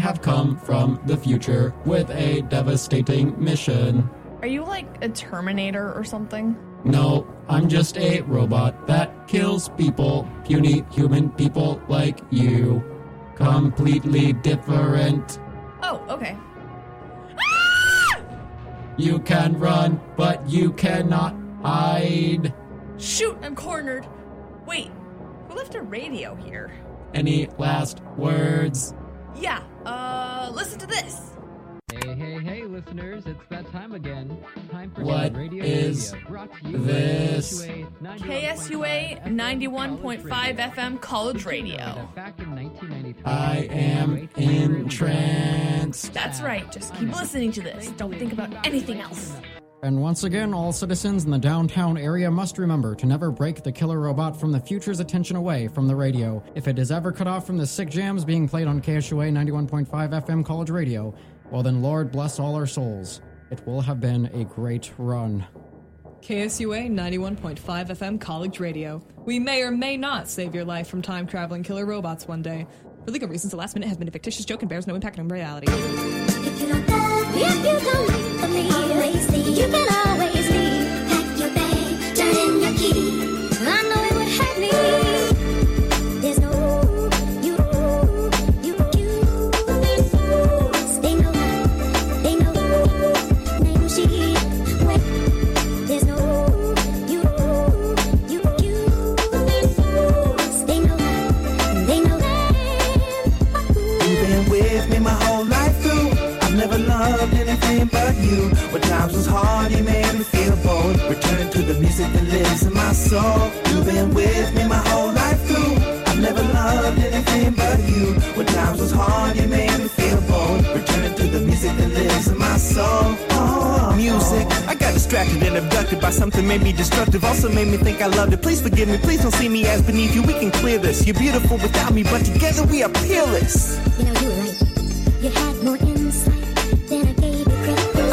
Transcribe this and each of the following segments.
have come from the future with a devastating mission. Are you like a Terminator or something? No, I'm just a robot that kills people, puny human people like you. Completely different. Oh, okay. Ah! You can run, but you cannot hide. Shoot, I'm cornered. Wait, who left a radio here? Any last words? Yeah, uh, listen to this. Hey, hey, hey, listeners, it's that time again. Time for What Radio is Trivia, brought to you this? KSUA 91.5 FM College Radio. Back in 1993, I am entranced. That's right, just keep listening to this. Don't think about anything else. And once again, all citizens in the downtown area must remember to never break the killer robot from the future's attention away from the radio. If it is ever cut off from the sick jams being played on KSUA 91.5 FM College Radio, well then, Lord bless all our souls. It will have been a great run. KSUA 91.5 FM College Radio. We may or may not save your life from time traveling killer robots one day. For legal reasons, the last minute has been a fictitious joke and bears no impact on reality. If you don't love me, if you don't me, always leave. You can always leave. Pack your bag, turn in your key. I know it would hurt me. You. When times was hard, you made me feel bold. Returning to the music that lives in my soul. You've been with me my whole life through. I've never loved anything but you. When times was hard, you made me feel bold. Returning to the music that lives in my soul. Oh, music. I got distracted and abducted by something made me destructive. Also made me think I loved it. Please forgive me. Please don't see me as beneath you. We can clear this. You're beautiful without me, but together we are peerless. You know you were right. You had more insight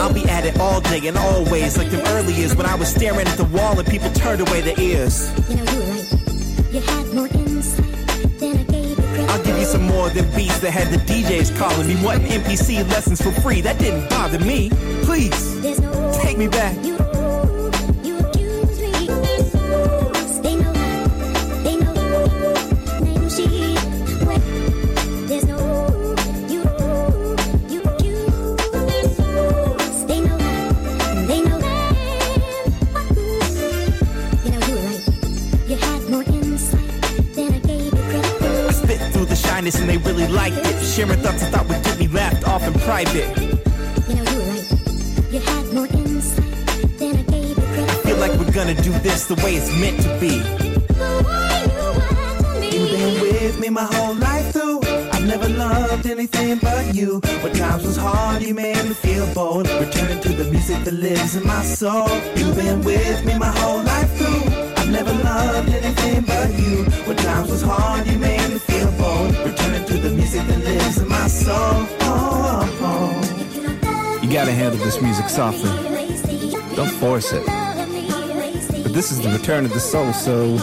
I'll be at it all day and always, like the early years when I was staring at the wall and people turned away their ears. You know you were right. You had more insight than I gave you I'll give you some more than beats that had the DJs calling me, wanting NPC lessons for free. That didn't bother me. Please, no take me back. Laughed off. You know you were right. You had more insight than I gave you credit. Feel like we're gonna do this the way it's meant to be. You were to me. You've been with me my whole life through. I've never loved anything but you. When times was hard, you made me feel bold. Returning to the music that lives in my soul. You've been with me my whole life through. I've never loved anything but you. When times was hard, you made me feel bold. Returning to the music that lives in my soul. Oh. You gotta handle this music softly. Don't force it. But this is the return of the soul, so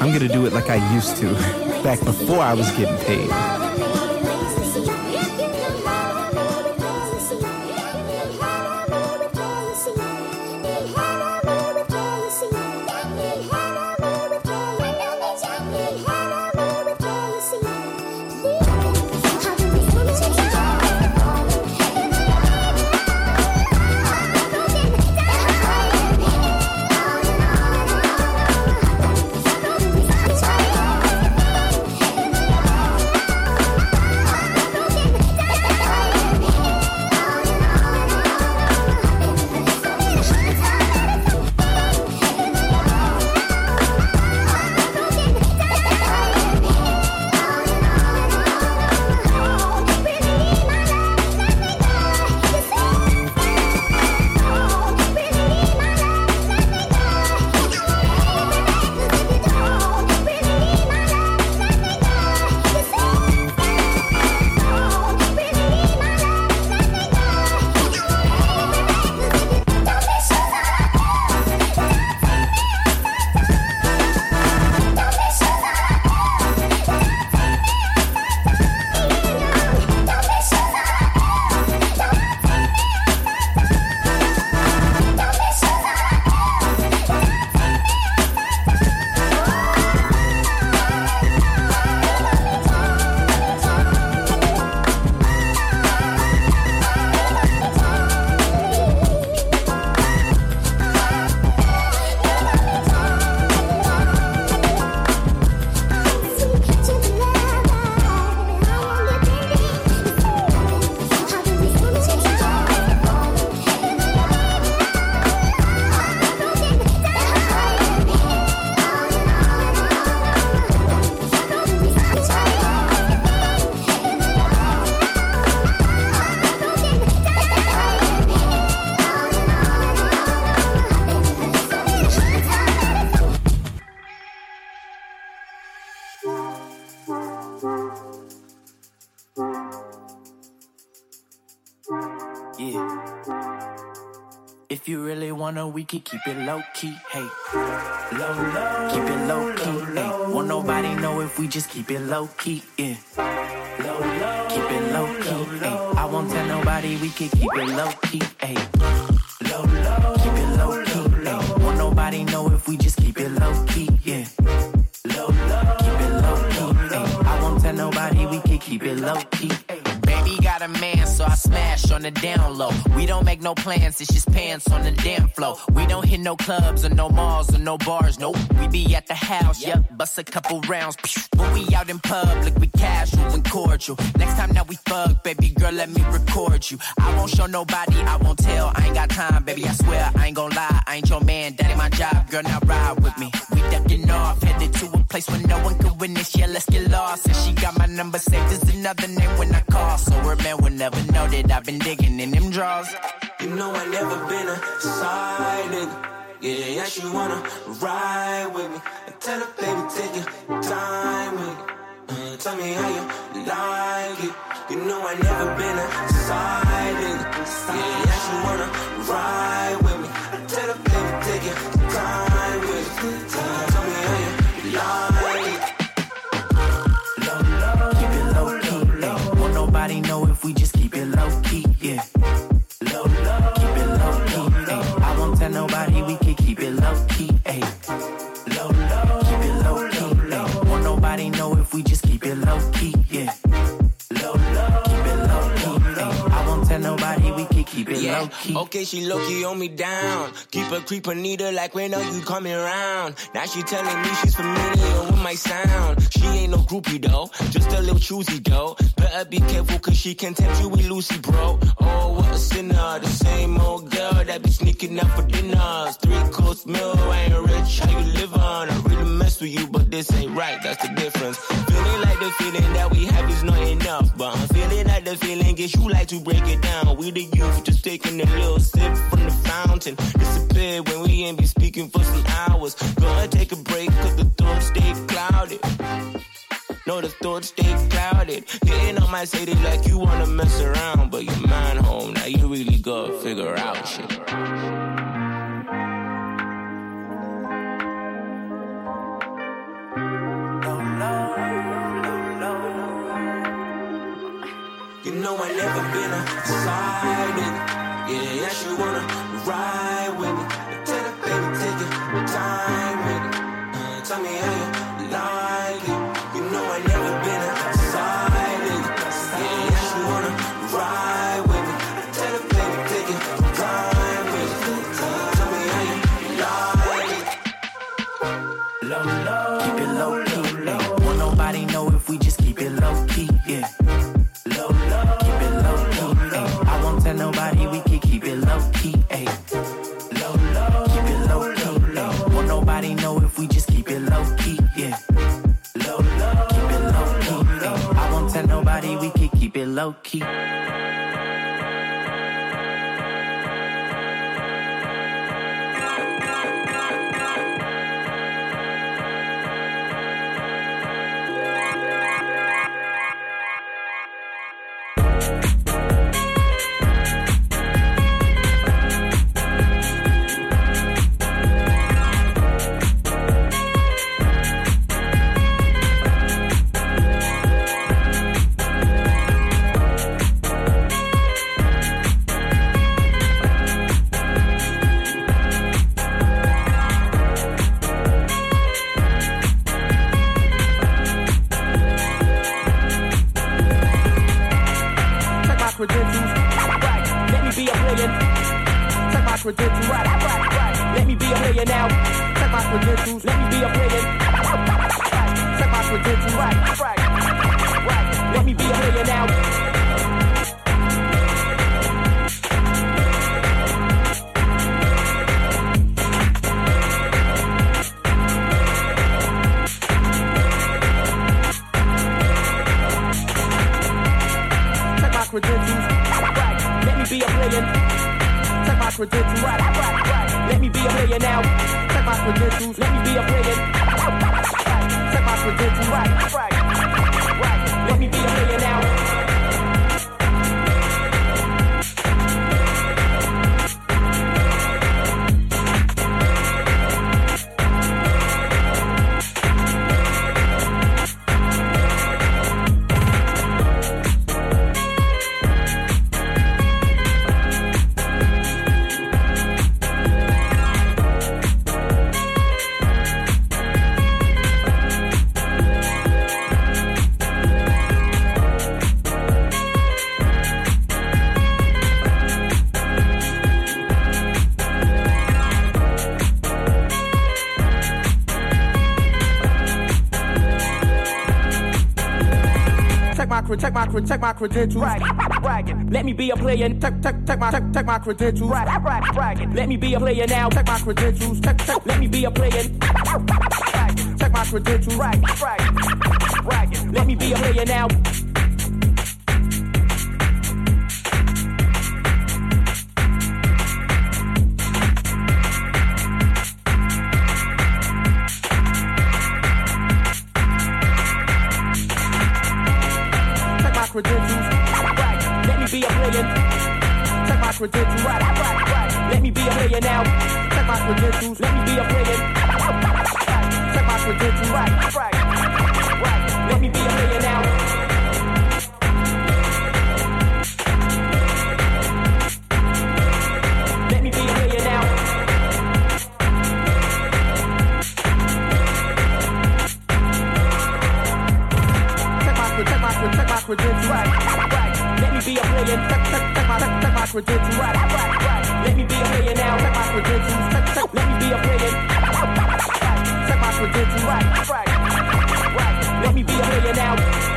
I'm gonna do it like I used to. back before I was getting paid. Can keep it low key. Hey, low, low, keep it low key. Hey, won't nobody know if we just keep it low key. Yeah, low, low, keep it low key. Hey, I won't tell nobody we can keep it low key. Hey, low, low, keep it low key. Hey, won't nobody know if we just keep it low key. Yeah, low, low, keep it low key. Hey, I won't tell nobody we can keep it low key. Baby got a man, smash on the down low. We don't make no plans, it's just pants on the damn floor. We don't hit no clubs or no malls or no bars, nope. We be at the house, yep, bust a couple rounds. When we out in public, we casual and cordial. Next time that we fuck, baby girl, let me record you. I won't show nobody, I won't tell, I ain't got time, baby, I swear, I ain't gon' lie. I ain't your man, that ain't my job, girl, now ride with me. We ducking off, headed to a place where no one can witness, yeah, let's get lost. And she got my number saved as another name when I call, so her man will never know I've been digging in them drawers. You know I never been a side nigga. Yeah, yeah, she wanna ride with me. Tell her, baby, take your time with me. Mm, tell me how you like it. You know I never been a side nigga. Yeah, yeah, she wanna ride with me. Nobody know if we just keep it low key. Yeah. Low, low, keep it low key. Ay, I won't tell nobody we keep it low key. Okay, she low key on me down. Keep her creeping, need her like when are you coming around? Now she telling me she's familiar with my sound. She ain't no groupie though, just a little choosy though. Better be careful cause she can tempt you with Lucy, bro. Oh, what a sinner, the same old girl that be sneaking out for dinners. Three course meal, I ain't rich, how you live on? I really mess with you, but this ain't right, that's the difference. Feeling like the feeling that we have is not enough, but I'm feeling like the feeling gets you like to break it down. We the youth just taking a little sip from the fountain. Disappear when we ain't be speaking for some hours. Gonna take a break cause the thoughts stay clouded. No, the thoughts stay clouded. Getting on my city like you wanna mess around, but your mind home. Now you really gotta figure out shit. Know I never been a side nigga. Yeah, yeah, she wanna ride with me. Tell the baby take your time with it. Uh, tell me low key. My credentials. Right, right, right. Let me be a player now. Check my credentials. Let me be a. Right. Check my credentials. Right, right, right. Let me be a million now. Credentials. Let me be a million. Credentials. Let me be a million now. Check my credentials. Let me be a. Right. Check my credentials. Let me be a million now. Check my credentials. Right, bragging. Let me be a player. Check, check, check my, check, check my credentials. Right, right, bragging. Let me be a player now. Check my credentials. Check, check. Let me be a player. Bragging. Check my credentials. Right, right, bragging. Let me be a player now. Credentials. Right. Let me be a player. Check my credentials. Right, right, right. Let me be a player now. Check my credentials. Let me be a. Right. Check my credentials. Right, right, right. Let me be a player now. Right. Let me be a player. Check, my. Right. Let me be a player now. Check my. Let me be a player. Right. My right. Let me be a player now.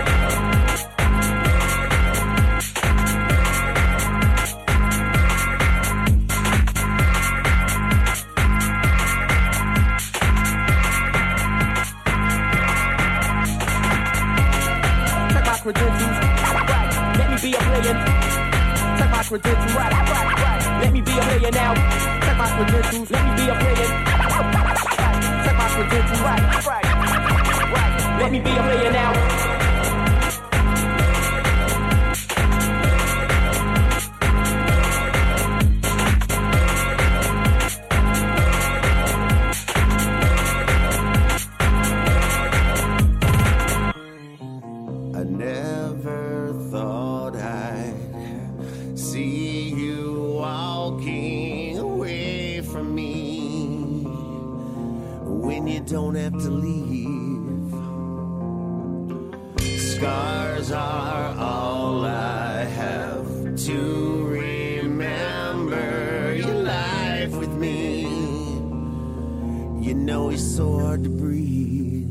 Credentials. Let me be a player now. Check my credentials. Let me be a player. Check my credentials. Right, right, right. Let me be a player now. It's so hard to breathe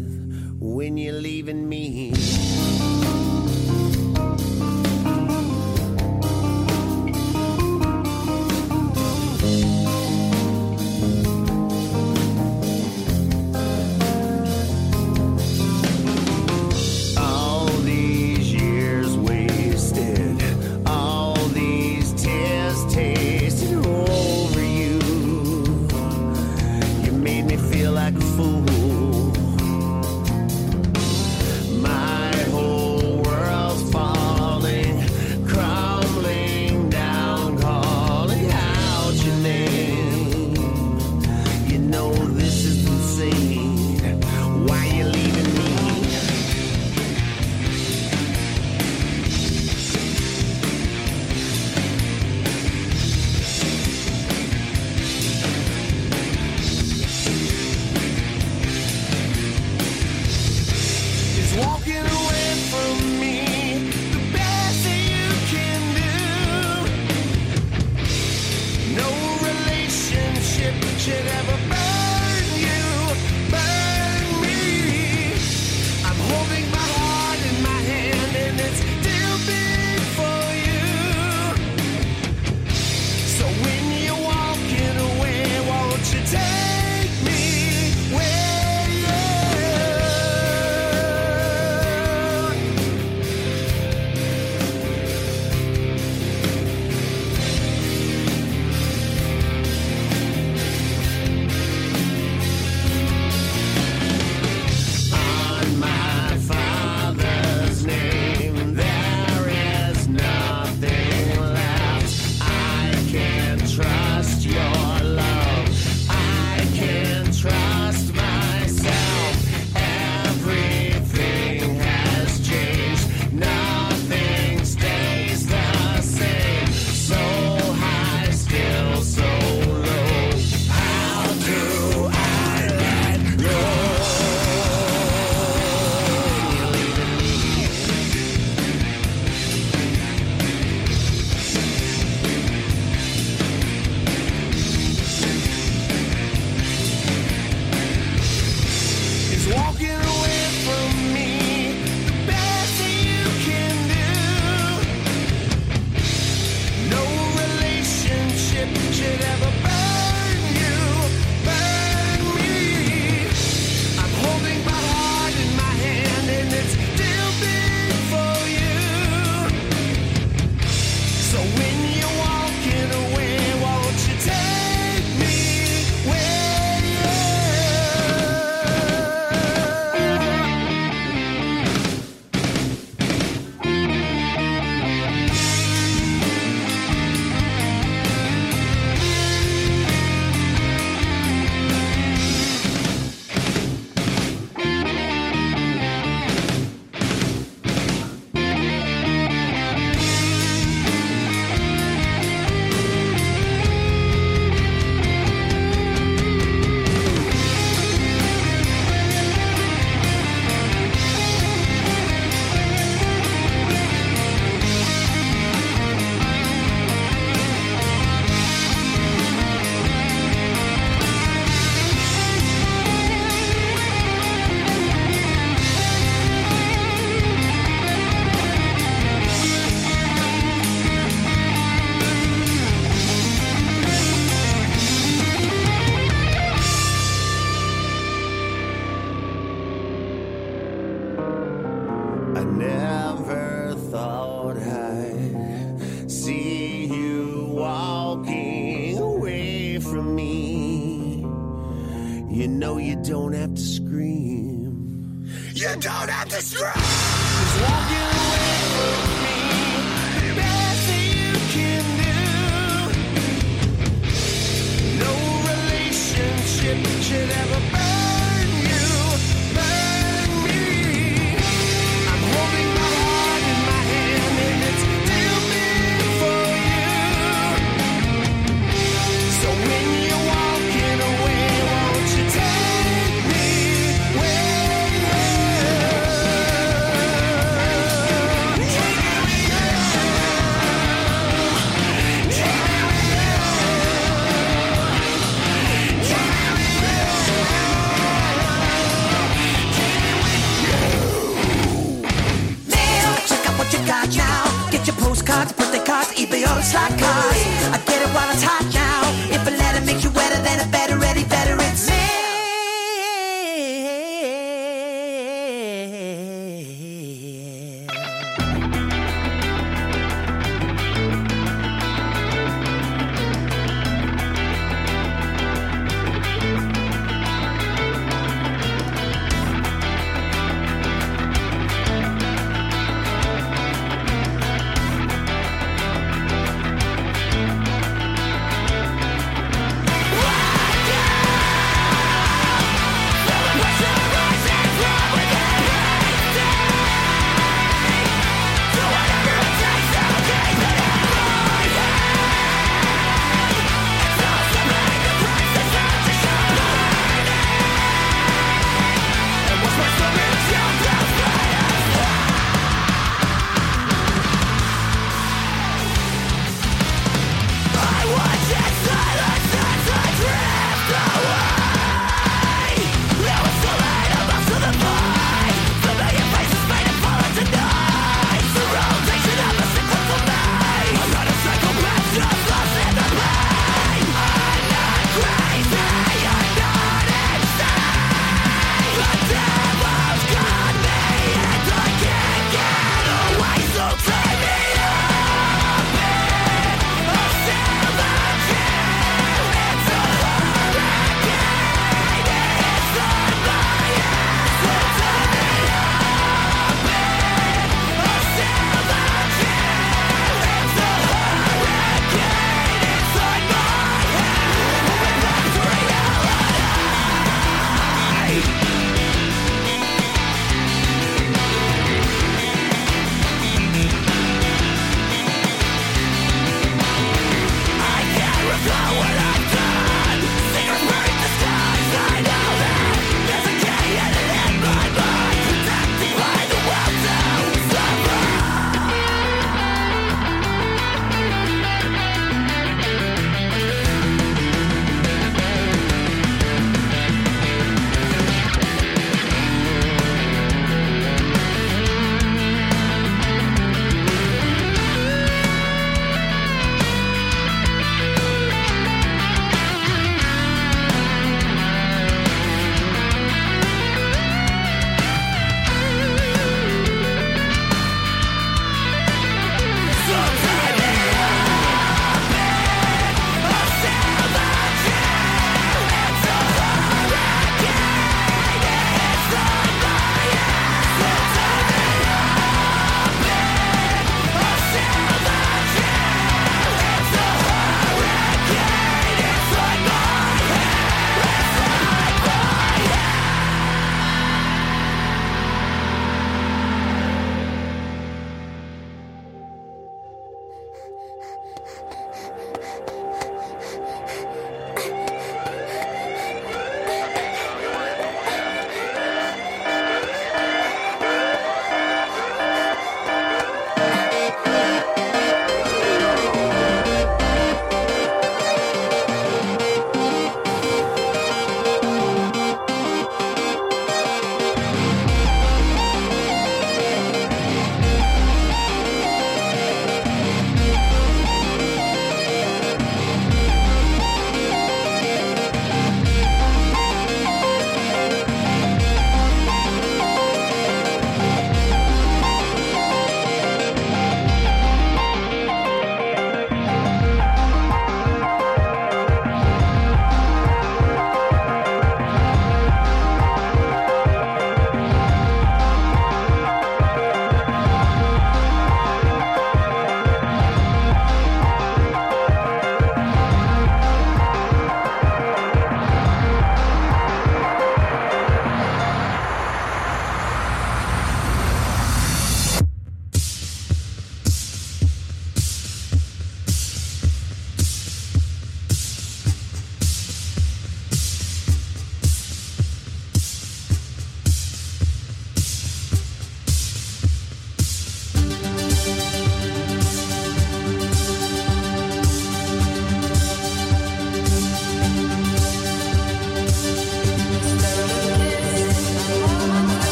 when you're leaving me.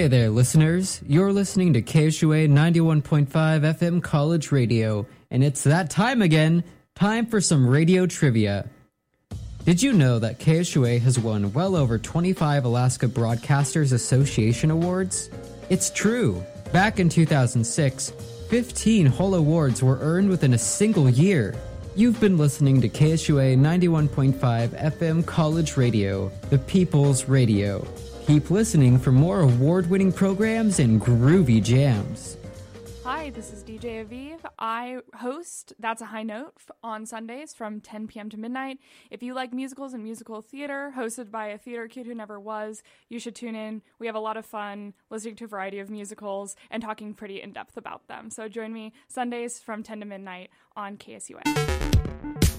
Hey there, listeners. You're listening to KSUA 91.5 FM College Radio, and it's that time again. Time for some radio trivia. Did you know that KSUA has won well over 25 Alaska Broadcasters Association awards? It's true. Back in 2006, 15 whole awards were earned within a single year. You've been listening to KSUA 91.5 FM College Radio, the People's Radio. Keep listening for more award winning programs and groovy jams. Hi, this is DJ Aviv. I host That's a High Note on Sundays from 10 p.m. to midnight. If you like musicals and musical theater, hosted by a theater kid who never was, you should tune in. We have a lot of fun listening to a variety of musicals and talking pretty in depth about them. So join me Sundays from 10 to midnight on KSUA.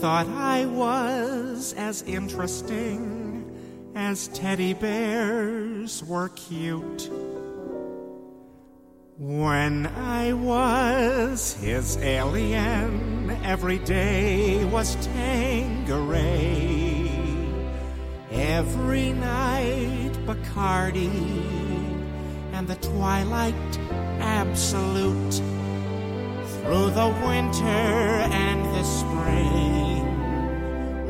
Thought I was as interesting as teddy bears were cute. When I was his alien, every day was Tanqueray. Every night, Bacardi, and the twilight absolute. Through the winter and the spring,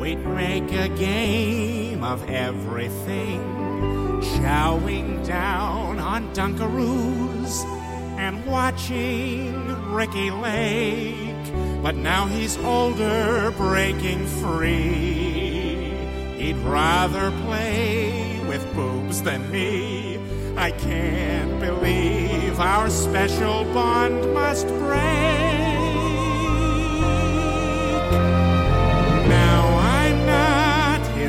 we'd make a game of everything. Chowing down on Dunkaroos and watching Ricki Lake. But now he's older, breaking free. He'd rather play with boobs than me. I can't believe our special bond must break.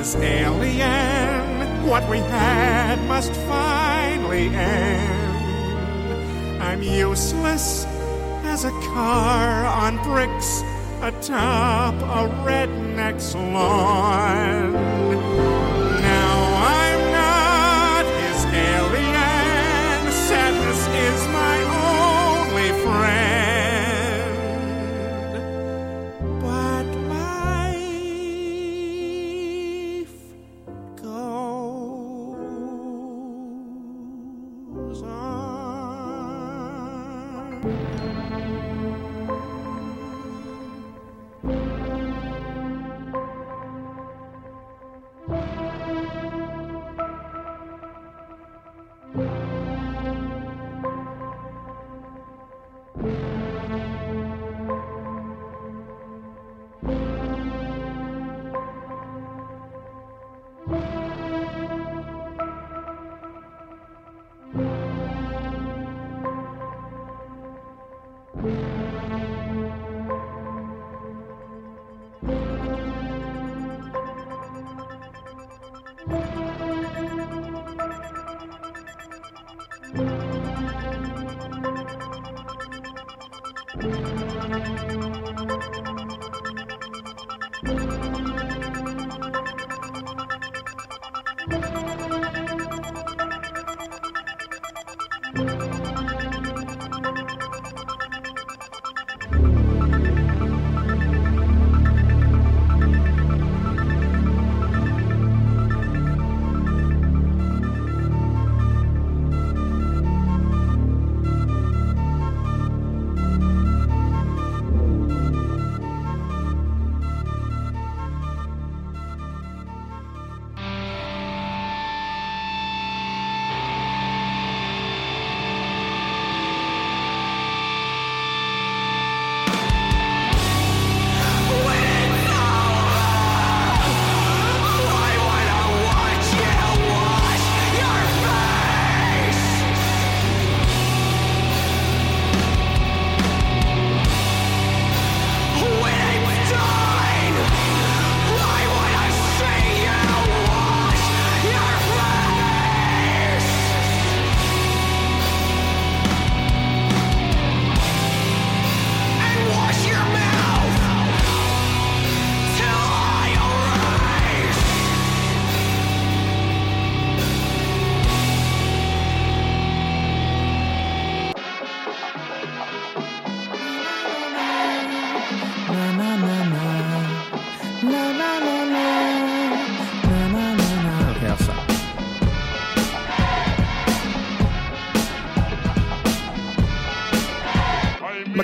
His alien. What we had must finally end. I'm useless as a car on bricks atop a redneck's lawn. Now I'm not his alien. Sadness is my only friend.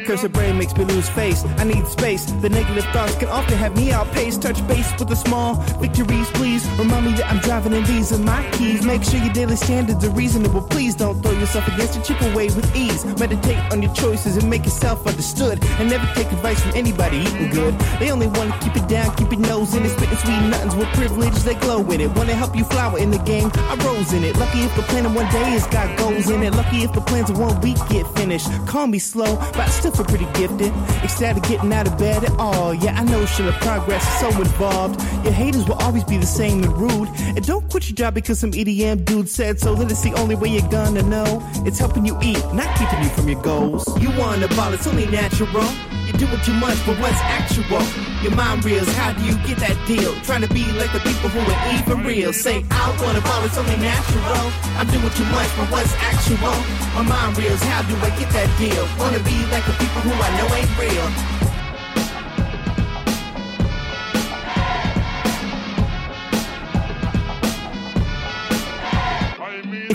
My cursed brain makes me lose face. I need space. The negative thoughts can often have me outpaced. Touch base with the small victories, please. Remind me that I'm driving and these are my keys. Make sure your daily standards are reasonable. Please don't throw yourself against a chip away with ease. Meditate on your choices and make yourself understood. And never take advice from anybody eating good. They only want to keep it down, keep your nose in it, spitting sweet nothings with privilege. They glow in it. Want to help you flower in the game. I rose in it. Lucky if the plan in one day has got goals in it. Lucky if the plans in one week get finished. Call me slow, but I still feel pretty gifted. Ecstatic getting out of bed at all. Yeah, I know shit progress is so involved. Your haters will always be the same and rude. And don't quit your job because some EDM dude said so. That it's the only way you're gonna know. It's helping you eat, not keeping you from your goals. You want a ball, it's only natural. You're doing too much, but what's actual? Your mind reels, how do you get that deal? Trying to be like the people who ain't even real. Say, I wanna ball, it's only natural. I'm doing too much, but what's actual? My mind reels, how do I get that deal? Wanna be like the people who I know ain't real.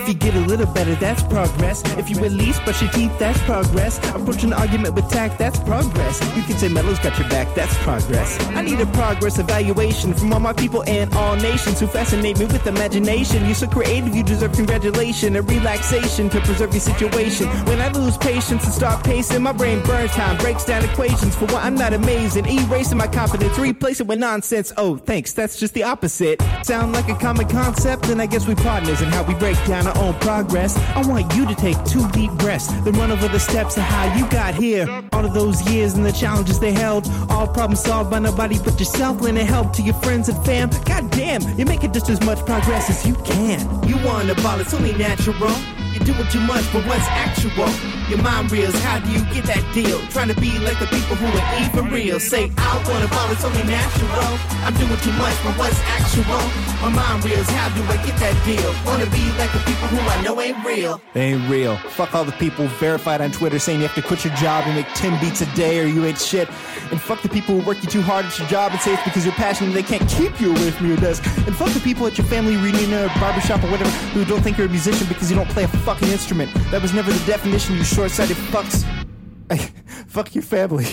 If you get a little better, that's progress. If you at least brush your teeth, that's progress. Approach an argument with tact, that's progress. You can say Melo's got your back, that's progress. I need a progress evaluation from all my people and all nations who fascinate me with imagination. You're so creative, you deserve congratulation and relaxation to preserve your situation. When I lose patience and start pacing, my brain burns time, breaks down equations for what I'm not amazing. Erasing my confidence, replace it with nonsense. Oh, thanks, that's just the opposite. Sound like a common concept, then I guess we partners in how we break down our own progress. I want you to take two deep breaths, then run over the steps of how you got here. All of those years and the challenges they held, all problems solved by nobody but yourself. Lending help to your friends and fam. God damn, you're making just as much progress as you can. You want a ball, it's only natural. You're doing too much, but what's actual? Your mind reels, how do you get that deal? Trying to be like the people who are even real. Say, I wanna ball, it's only natural. I'm doing too much, but what's actual? My mind reels, how do I get that deal? Wanna be like the people who I know ain't real. They ain't real. Fuck all the people verified on Twitter saying you have to quit your job and make 10 beats a day or you ain't shit. And fuck the people who work you too hard at your job and say it's because you're passionate they can't keep you away from your desk. And fuck the people at your family reunion or barbershop or whatever who don't think you're a musician because you don't play a fucking instrument. That was never the definition, you short-sighted fucks. I, fuck your family.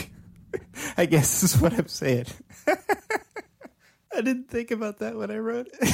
I guess is what I'm saying. I didn't think about that when I wrote it.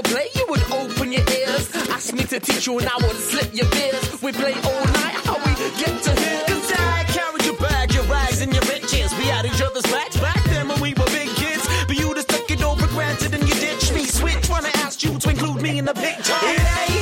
Whenever play, you would open your ears. Ask me to teach you, and I would slip your beers. We play all night, how we get to here. Cause I carried your bag, your rags, and your riches. We had each other's backs back then when we were big kids. But you just took it over granted and you ditched me. Switch when I asked you to include me in the picture. It ain't,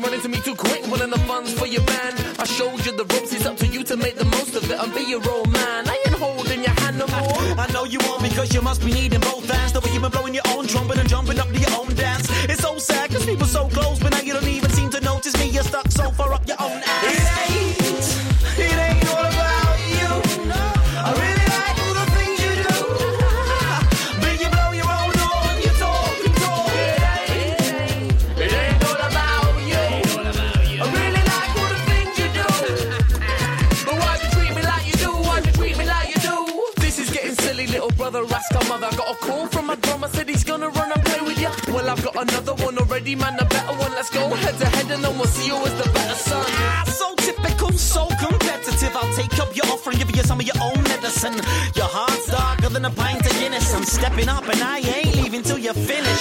running to me too quick, wanting the funds for your band. I showed you the ropes, it's up to you to make the most of it and be your old man. I ain't holding your hand no more. I know you won't because you must be needing both one man, a better one. Let's go head to head, and then we'll see who is the better son. Ah, so typical, so competitive. I'll take up your offer and give you some of your own medicine. Your heart's darker than a pint of Guinness. I'm stepping up and I ain't leaving till you're finished.